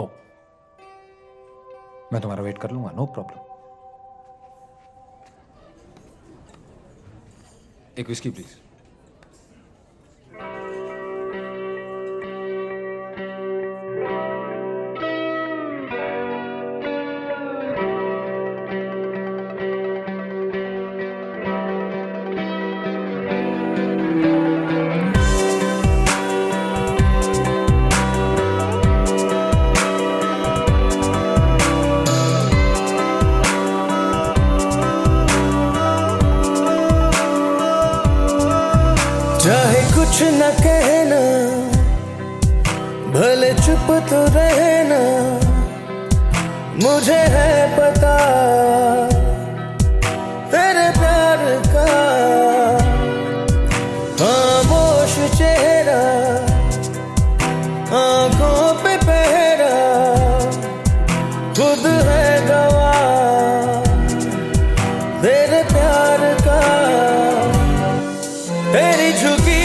ओ मैं तुम्हारा वेट कर लूँगा नो प्रॉब्लम एक विस्की प्लीज़ कुछ न कहना, भले चुप तो रहना, मुझे है पता, तेरे प्यार का खामोश चेहरा, आँखों पे पहरा, खुद है गवाह तेरे प्यार का, तेरी झुकी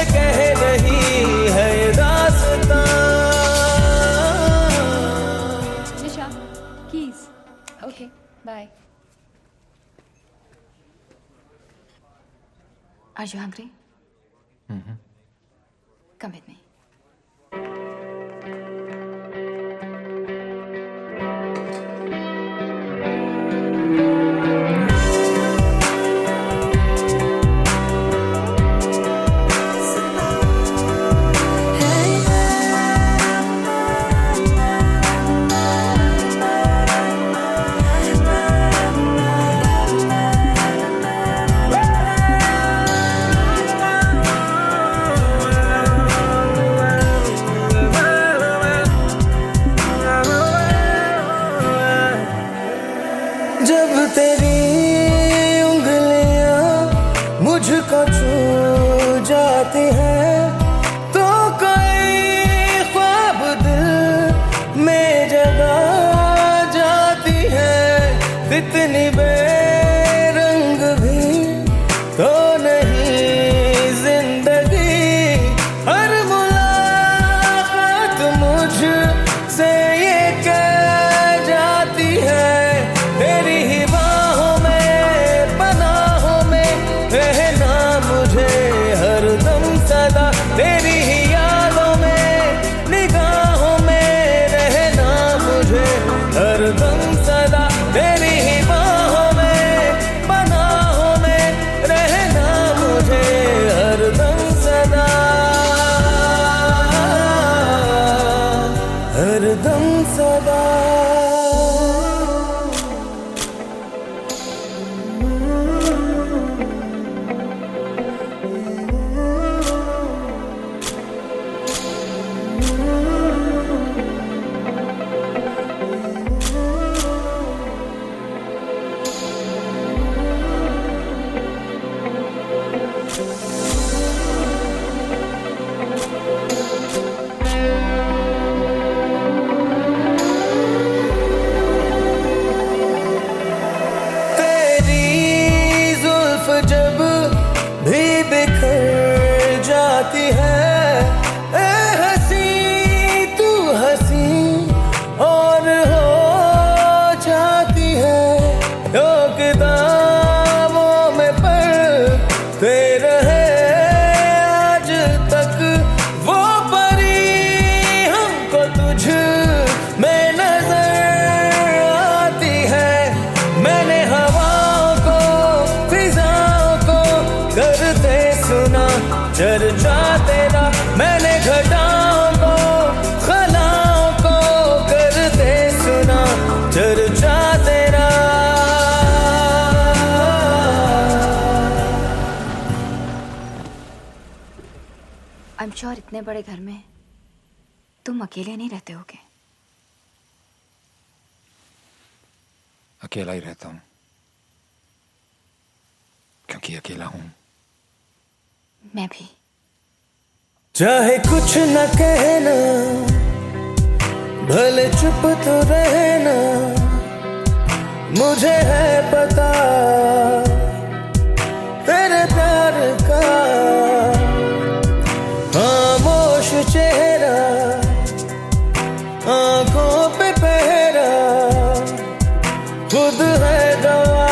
मुझे कह रही है ये दास्तां Nisha, keys. Okay, bye. Are you hungry? Come with me. तेरी उंगलियाँ मुझको छू जाती हैं। तो कोई ख्वाब दिल में जगा जाती है। इतनी बिखर जाती है। चर्चा तेरा मैंने घटाओं को खलाओं को करते सुना। चर्चा तेरा। आई एम श्योर इतने बड़े घर में तुम अकेले नहीं रहते होगे। अकेला ही रहता हूँ क्योंकि अकेला हूँ। मैं भी। चाहे कुछ न कहना, भले चुप तो रहना, मुझे है पता तेरे प्यार का। खामोश चेहरा, आँखों पे पहरा, खुद है गवा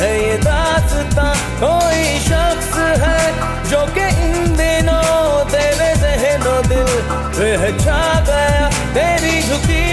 है ये दासता, कोई शख्स है जो कि इन दिनों तेरे जहनो दिल रह छा गया, तेरी झुकी